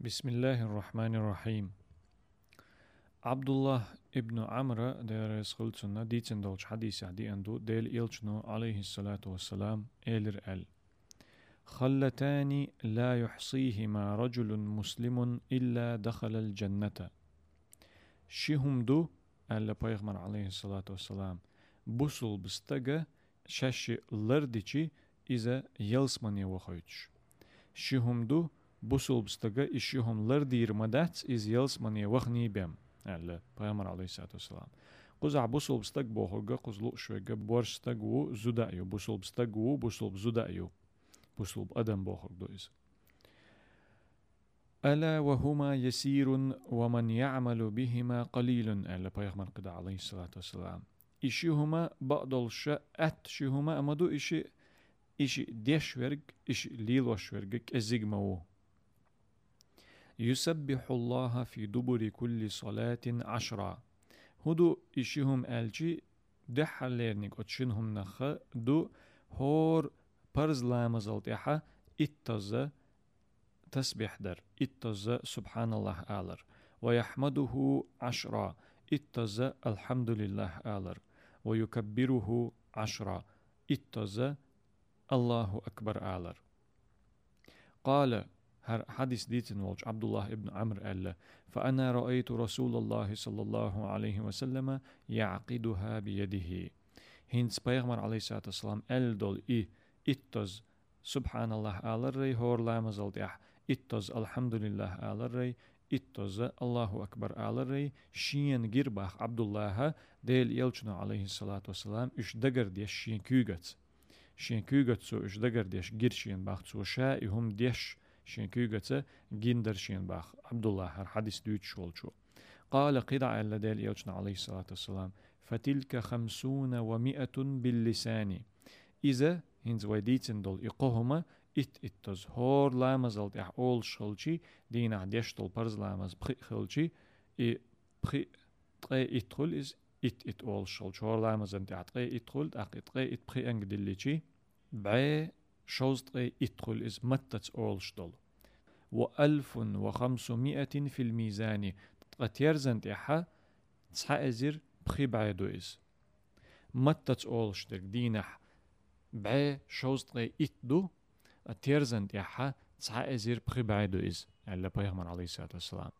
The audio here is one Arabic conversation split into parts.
بسم الله الرحمن الرحيم عبد الله ابن عمرو دير سخلتنا ديتن دولش حديث عدي اندو ديل إلشنو عليه الصلاة والسلام إلر ال خلتان لا يحصيهما رجل مسلم إلا دخل الجنة شيهم دو ألا بيغمر عليه الصلاة والسلام بوصل بستغة شاش لرديشي إذا يلسمن يوخيتش شيهم دو إشيهم لردير مدات إذ يلسمن يوخني بيم ألا بيغمر عليه الصلاة والسلام. قزع بوصل بستغ بوخوغا قزلو شويغا بورستغو زودايو بوصل بستغو بوصل بزودايو بوصل بأدم بوخوغ دويز ألا وهما يسير ومن يعمل بهما قليل ألا بيغمر قد عليه الصلاة والسلام. إشيهما بقدل شا أت شيهما أمدو إشي إشي ديش ورق إشي ليلوش ورقك أزيغمو يسبح الله في دبر كل صلاة عشرة. هدو إشيهم ألجي دحليرنك أتشنهم نخ دو هور برز لامزلت إحا إتزا تسبح در اتز سبحان الله آلر. ويحمده عشرا اتز الحمد لله آلر. ويكبره عشرا اتز الله أكبر آلر. قال حديث ديتن ولج عبد الله ابن عمرو قال فأنا رأيت رسول الله صلى الله عليه وسلم يعقدها بيده. هينس بيغمر عليه الصلاة والسلام أل دول إي اتز سبحان الله آلر ري هور لامزل ديح اتز الحمد لله آلري اتز الله أكبر آلري شين جرباخ عبد الله ديل يلچنا عليه الصلاة والسلام اش دقر ديش شين كوغت شين كوغت سو اش دقر ديش جر شين باخ سو شاء هم ديش شينكي قتسا جندر شين باخ عبد الله هر حديث دويت شولشو قال قرع لدى الإلشن عليه الصلاة والسلام فتلك خمسون ومئة باللسان. إذا هنز ويديتن دول إقوهما إت إتزهور لامز الدع أول شلشي دين عديش دول برز لامز بخي خلشي إي بخي تقي إتخل إز إت إت أول شلش هور لامز الدع تقي إتخل تقي إتخي إت بخي أنجدلشي بعي شوزطي إتقل إز متت أولشتل و وخمسمائة في الميزان تقتيرزن تحا تسحا أزير بخي بعدو إز. متت أولشتل دينح بعي شوزطي إتدو تيرزن تحا تسعى ازير بخي بعيدو از ألا بيغمر عليه الصلاة والسلام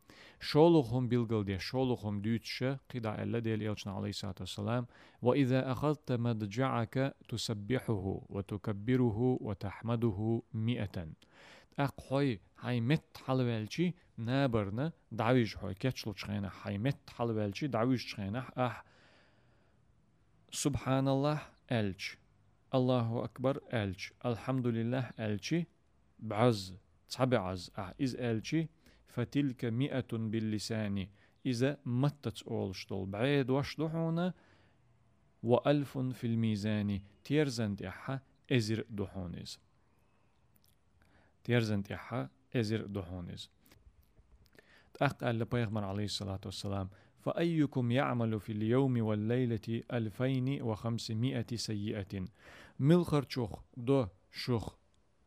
شولوخهم بيلقل دي شولوخهم ديوتشا قيدا ألا ديل يلشنا عليه الصلاة والسلام وإذا أخذت مضجعك تسبحه وتكبره وتحمده مئة أقوي هاي مت حلوالشي نابرنا دعويج حوي كتشلو شخينا هاي مت حلوالشي دعويج شخينا أح سبحان الله ألش الله أكبر ألش الحمد لله ألشي بعز عز. أه إز ألشي فتلك مئة باللسان. إذا متت أولشتول بعيد وشدحونا وألف في الميزان. تيرزنت إحا إزر دحونيز. تيرزنت إحا إزر دحونيز. تأقل لبيغمر عليه الصلاة والسلام. فأيكم يعمل في اليوم والليلة ألفين وخمسمائة سيئة؟ ملخر شوخ دو شوخ.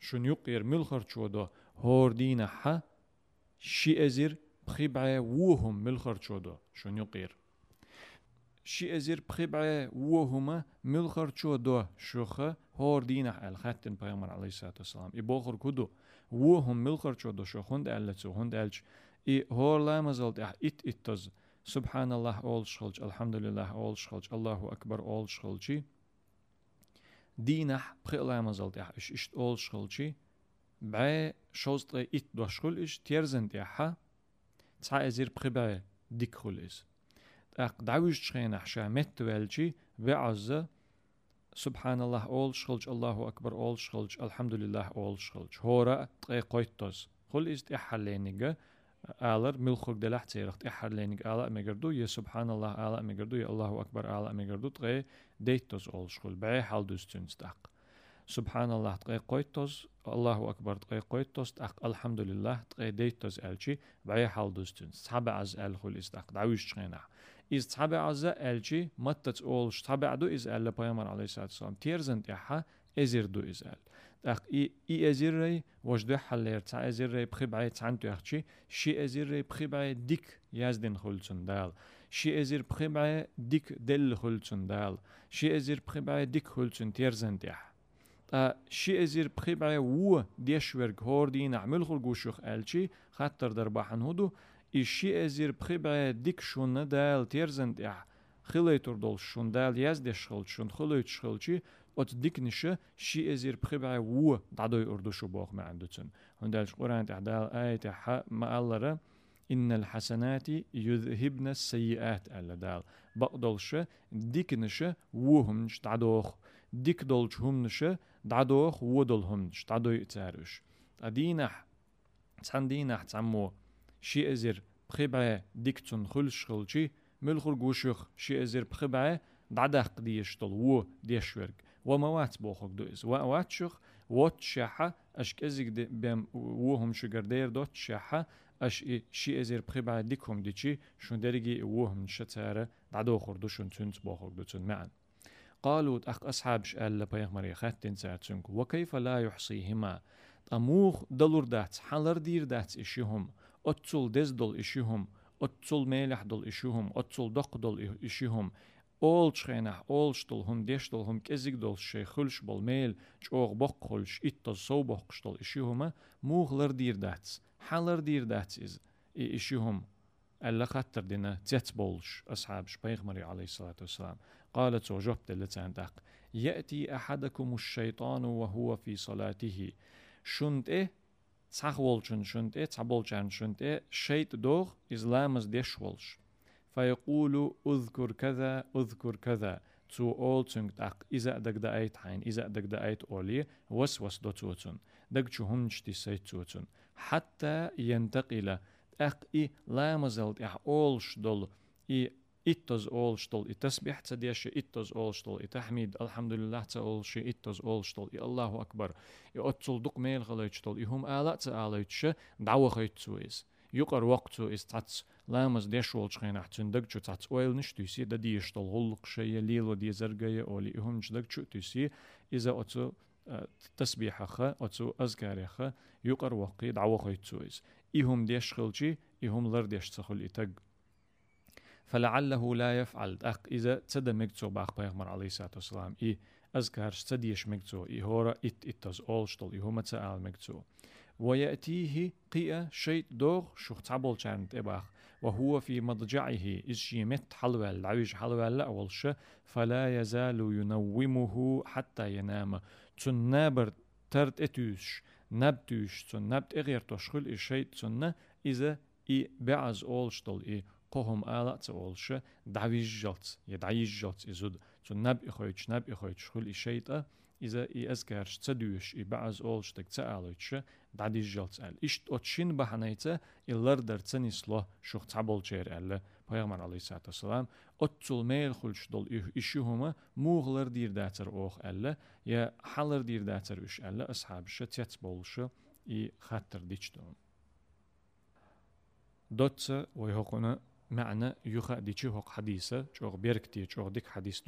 شون یوقیر ملخر چودا هور دینه حا شی ازیر پخیب عه وهم ملخر چودا شون یوقیر شی ازیر پخیب عه ملخر چودا شوخه هور دینه حا خاتم پیامبرالله صلی الله و آله ای باخر خود وهم ملخر چودا شوخند ال الچ ای هور لامزالت ات اتاز سبحان الله اول خالج الحمد لله اول خالج الله اكبر اول خالج دينح بخيلا مزلت إح إش إشت أول شخلجي بعي شوزت إت دوشخل إش تيرزنت إحا تسعى أزير بخبع ديكخل إس أق دعوش تشخين أحشا مت والجي بعز سبحان الله أول شخلج الله أكبر أول شخلج الحمد لله أول شخلج هورا تقي قويتوز خل إست إحا آلر ملخوك دلح تيرخت إحر لينك آلا مجردو يا سبحان الله آلا مجردو يا الله أكبر آلا مجردو تغي ديتوز أول شغل بعي حال دوستون ستاق سبحان الله تغي قويتوز الله أكبر تغي قويتوز تاق الحمد لله تغي ديتوز ألشي بعي حال دوستون صحابة عز ألخل استاق دعوش تغينا إز صحابة عز ألشي متت أول صحابة عدو إز ألا بيامر عليه الصلاة والسلام تيرزنت إحا ازر دو ازال اخ اي اي ازري وش ده حلير تع ازري بخبعي تعنتو اخشي شي ازري بخبعي ديك يازدن خلصن دال شي ازر بخبعي ديك دل خلصن دال شي ازر بخبعي ديك خلصن تيرزن تيح شي ازر بخبعي و ديشورج هور دي نعمل خلقوشوخ الشي خاطر درباحن هدو الشي ازر بخبعي ديك شون دال تيرزن تيح خليتور دول شون دال يازدش خلص شون خليت شخلشي ات ديك نشه شي أزير بخبع و دعدوي اردو شو بوخ ما عندتن هندالش قرآن تحدال آية حق ما الله إن الحسنات يذهبن السيئات ألا دال. بقدلش ديك نشه وهم نش دعدوخ ديك دولش هم نشه دعدوخ ودل هم نش دعدوي تارش أدينح تسان دينح تعمو شي أزير بخبع ديك تن خلش خلشي ملخر جوشخ شي أزير بخبع دعدق ديشتل و ديشورك وموات بوخك دوز واتشخ وات شاحة اش كزيك بهم وهم شجر دير دوت شاحة أش شي أزير بخبع ديكهم ديشي شون درجي وهم شتارة دعدو خردو شون تنت بوخك دوتن معا. قالوا أخ أصحاب شأل لبيغمر خاتن ساعتسنك وكيف لا يحصيهما؟ أموخ دلور دات حلر دير دات إشيهم أتصل دز دول إشيهم أتصل ميلح دول إشيهم أتصل دق دول إشيهم. اول شخينح اول شتل هم ديشتل هم كزيك دول شي خلش بول ميل چوغ بق خلش إتا سو بق شتل إشي هما موغلر دير داتس حالر دير داتس إز إشي هم ألا خطر دينا تيت بولش أصحاب شبيغمري عليه الصلاة والسلام قالت وجبت لتاندق يأتي أحدكم الشيطان وهو في صلاته شنت إيه تسخولشن شنت إيه تسبولشن شنت إيه شيط دوغ إزلامز ديشولش فيقول اذكر كذا اذكر كذا. تو اول تنك تاق إذا دك دا ايت حين إذا دك دا ايت أولي وسوس دو توتن دك شو هم نشتي سيت توتن حتى ينتقل اق إي لا مزلت اح اول شدل إي إتز أول شتل التسبيح تديش إتز أول شتل التحميد الحمد لله تأول شيء إتز أول شتل الله أكبر يأتصل دق ميل خليت شتل يهم آلا تآليت ش دعوة خيت سويس يقر وقتو إس تاتس لامز ديشول شخين دق شو تاتس أويل نش تيسي دا ديش تل هلق شيء ليلو دي زرقية أولي إهم دق شو تيسي إذا أتو تسبيح خا أتو أذكار خا يقر وقي دعوة خيت سويس إهم ديش خلشي إهم لر ديش تخل إتق فلعله لا يفعل أخ إذا تدا مكتو باخ بيغمر عليه الصلاة والسلام إي أذكار ستديش مكتو إي هورا إت إتز أولشتل إي هما تسأل مكتو ويأتيه قيا شيء دوغ شوخ تعبول شانت إباخ. وهو في مضجعه إشي مت حلوال عويش حلوال أول شيء فلا يزال ينومه حتى ينام. تنابر ترت إتوش نبتوش تن نبت إغير تشخل الشيء تن إذا إي بعز أولشتل إي قهم آلا تأولش دعويش جلت يدعيش جلت إزود تن نب إخويتش نب إخويتش خل الشيء إذا إي أزكارش تدوش إي بعز أولشتك تألوش دعدي جلت أل إشت أتشين بحنيتا إلر درتن إسلا شوخ تعبول جير أل پیغمبر علیه الصلاة والسلام اتول میل خلش دل ایشی هما موغلر دیر داتر اوخ ألا یا حلر دیر داتر اش ألا أصحابش تيت بولش ای خاطر ديشتون دوتس ويهقنا معنى يخا ديشي هق حديثة شوغ بيركتي شوغ ديك حديث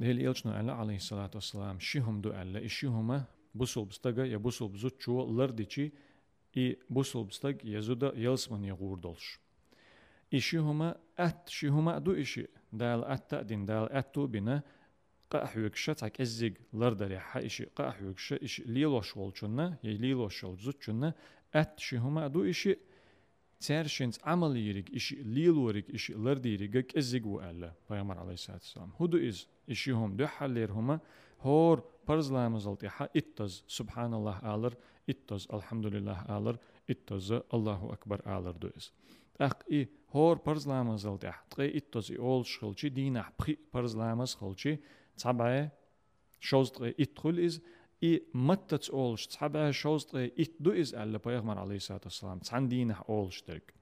Dehli elçinu əllə aleyhissalatu vesselam şihumdu əllə işihuma e, busulbstaga ya busulbzu çuo lırdiçi i busulbstag yezuda yelsman ya gurdolş. İşihuma e, at şihuma du e, işi dal at din dal attu bina qahvekşa tak ezzig lardari ha hə, işi qahvekşa iş liloş olçunna ye liloş olzuçunna at şihuma du işi Terşins amalirik işi lilorik işi lardirik gök ezzig u əllə Peyğəmbər aleyhissalatu vesselam. Hudu iz işihum dühallerhuma hor parzlarımız altıha ittoz subhanallah alır ittoz alhamdulillah alır ittozu Allahu akbar alır duyuz. Ақ и хор парзламыз алды ахтқы иттоз и ол шылчи дин ахпхи парзламыз хылчи цабае шоздғы итхул из и маттац олш цабае шоздғы итду из алла пайғамбар алейхи салату ассалам цан дин олш дерк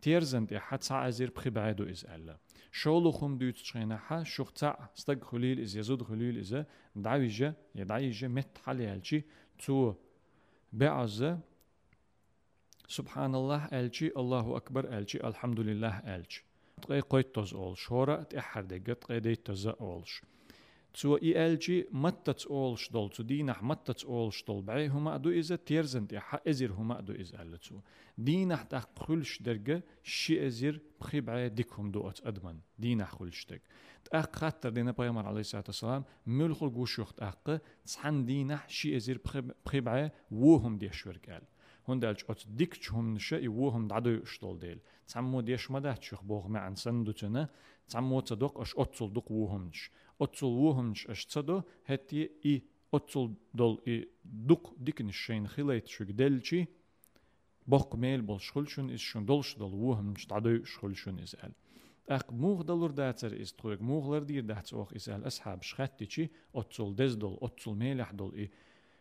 терзент и хаца азир пхибайду из алла baidu iz alla. شولو خم دوت شخينا حا شوخ تاع استق خليل إز يزود خليل إز دعويجة يدعيجة مت حالي هالشي تو بعزة سبحان الله ألشي الله أكبر ألشي الحمد لله ألشي تقي قيت تز أول شورا تأحر دقة تقي ديت تز أولش تو اي ال جي متت اول شدول تو دينح متت اول شدول بعي هما ادو اذا تيرزنت يا ازير هما ادو اذا ال تو دينح تاع خلش درجه شي ازير بخي بعي ديكهم دو ات ادمن دينح خلش دك تاق خاطر دينا بيغمر عليه الصلاه والسلام ملخل جوشوخ تاق تصحن دينح شي ازير بخي بعي وهم دي شورك قال هندالج ات ديكچهم نشه اي وهم دعدو شدول ديل تعمو ديش مدى تشوخ بوغ ما عن سندو تنا تعمو تصدق اش اتسل دق وهمش اتسل وهمش اش تصدو هتي اي اتسل دول اي دق ديكن الشين خليت شو دلشي بوق ميل بول شخلشون إس شون دولش دول وهمش دعدو شخلشون إسأل أق موغ دلور داتر إس ترويق موغ لردير داتر أوخ إسأل أصحاب شخاتي اتسل دز دول اتسل ميلح دول إي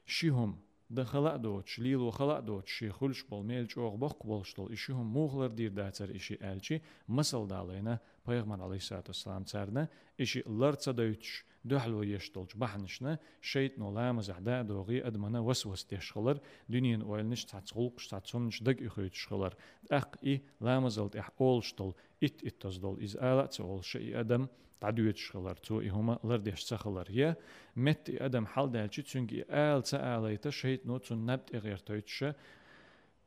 شيهم ده خلق دوت شليل وخلق دوت شي خلش بول ميلش اوغ بخ بولش دول اشيهم موغلر دير داتر اشي الشي مسل دالينا پیغمبر عليه الصلاة والسلام ترنا اشي لرца دوتش دحلو يشتولج بحنشنا شيط نو لامز عدا دوغي ادمنا وسوس تشخلر دنيا اويلنش تاتسغلق تاتسومنش دق يخيت شخلر اق اي لامزلت اح اولشتول ات اتزدول از الا تول شي ادم تعدويت شخلر تو هما لرديش سخلر هي مت ادم حال دالچي چونكي ال ساليتا شيط نو تون نبت غير تويتش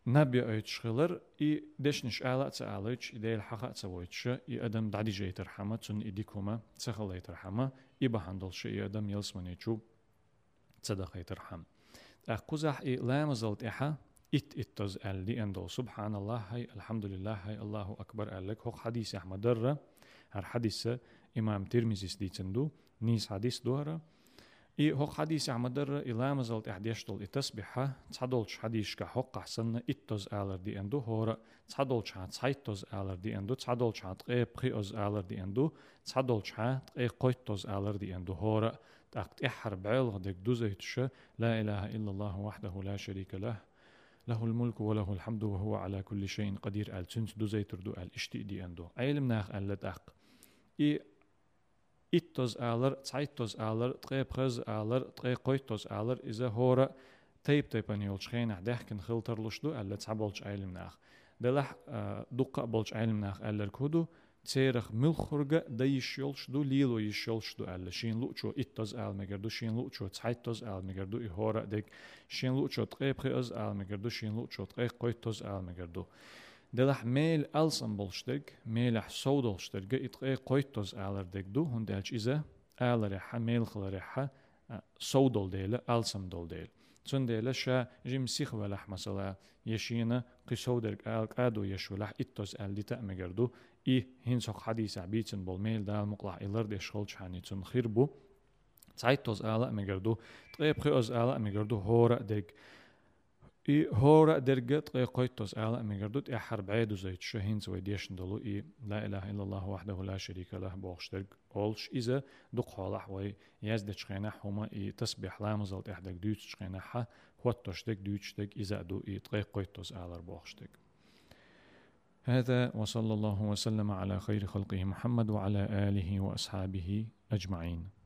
نبي أيت شخلر إي دشنش الا تسالج ايديل حقا تسويتش إي أدم دعدي جيتر حما تون ايديكوما تسخليتر حما إي بهندل شي أدم يلسمني چو صدقيتر حم اقوزح إي لامزلت إحا إت إتز آل دي اندو سبحان الله هاي الحمد لله هاي الله أكبر لك. هو حديث أحمد در هر حديث إمام ترمزي دي تندو نيس حديث دوهرة. إي هو حديث عمدر إلا مازلت إحديشتل إتسبحة تصدولش حديث كحق أحسن إتوز آلر دي أندو هورا تصدولش ها تصيتوز آلر دي أندو تصدولش ها تقي بخيوز آلر دي أندو تصدولش ها تقي قويتوز آلر دي أندو هورا تاقت إحر بعيل غدك دوزيتش لا إله إلا الله وحده لا شريك له له الملك وله الحمد وهو على كل شيء قدير آل تنس دوزيتر دو آل اشتي دي أندو. أيلم ناخ آل لتاق. إي ittos aler, zeittos aler, tre prez aler, tre koittos aler is a hora teip teipan yolchhein ahdehken khilter lushdu alle tsabolch ailm nach. Delach eh, dukka bolch ailm nach aller kudu tserach milchurga da yishyolshdu lilo yishyolshdu alle shin lucho ittos almegerdu shin lucho zeittos almegerdu i hora dek shin lucho tre prez almegerdu shin lucho tre koittos almegerdu. Delach mel alsam bolştik, melach sodolştik, itqe qoyttoz alardik du hundach iza alare ha mel xlare ha sodol deyil, alsam dol deyil. Çün deyil şa jim sikh velah mesela yeşina qisodrik al qadu yeşvelah ittoz aldi ta'megerdu i hin sok hadis abitin bol mel dal muqla ilar de şol çani çün xir bu. Zeittoz ala megerdu, tqe qoytoz ala megerdu hora dek. И حرب عيدو زي تشهين زوي ديشن دلو إي لا إله إلا الله وحده لا شريك له بوغش درج أولش إذا دق حالح وي يزد تشخينا هما إي تسبيح لا مزلت إحدك دوت تشخينا حا هوتوش دك دوتش دك إذا دو إي تقي قيتوس على بوغش دك هذا وصلى الله وسلم على خير خلقه محمد وعلى آله وأصحابه أجمعين